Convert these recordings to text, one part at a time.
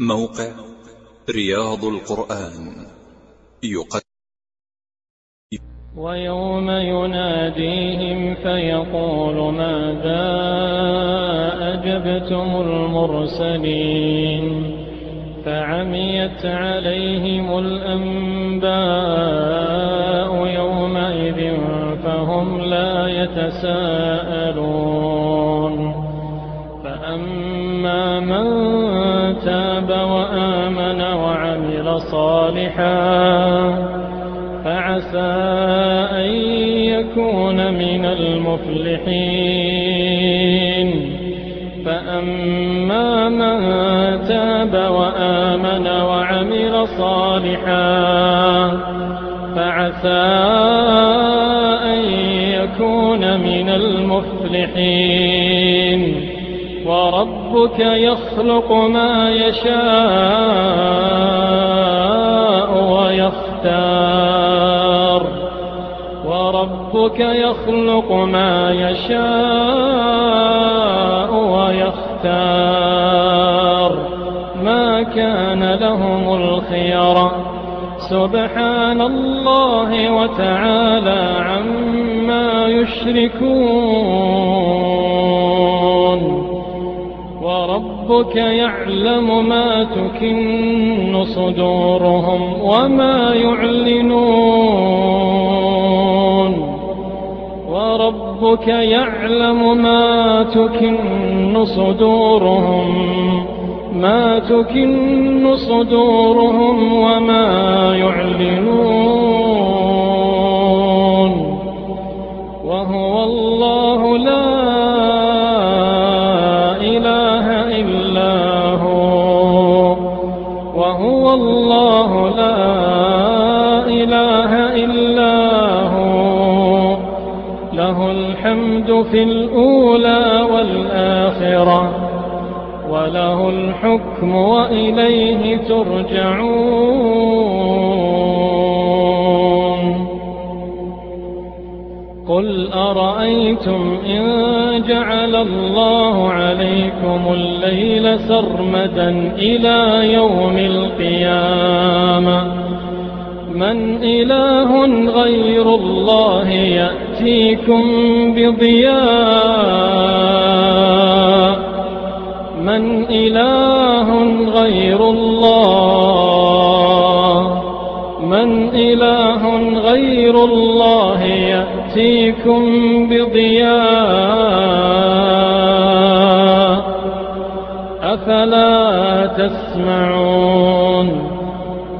موقع رياض القرآن. يقدم. ويوم يناديهم فيقول ماذا أجبتم المرسلين؟ فعميت عليهم الأنباء يومئذ فهم لا يتساءلون. صالحا فعسى أن يكون من المفلحين. فأما من تاب وآمن وعمل صالحا فعسى أن يكون من المفلحين. وربك يخلق ما يشاء ويختار وربك يخلق ما يشاء ويختار. ما كان لهم الخيرة سبحان الله وتعالى عما يشركون. وربك يعلم ما تكن صدورهم وما يعلنون. وربك يعلم ما تكن صدورهم ما تكن صدورهم الحمد في الأولى والآخرة وله الحكم وإليه ترجعون. قل أرأيتم إن جعل الله عليكم الليل سرمدا إلى يوم القيامة؟ من إله غير الله يأتيكم بضياء. من إله غير الله. من إله غير الله يأتيكم بضياء. أفلا تسمعون؟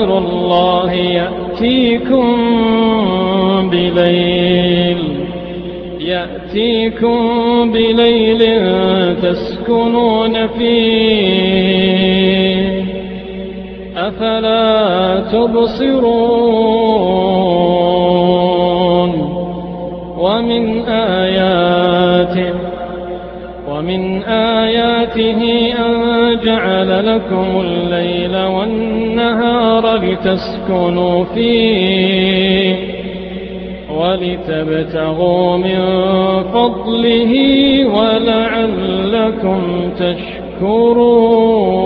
غير الله يأتيكم بليل. يأتيكم بليل تسكنون فيه. أفلا تبصرون؟ ومن آياته أن جعل لكم الليل والنهار لتسكنوا فيه ولتبتغوا من فضله ولعلكم تشكرون.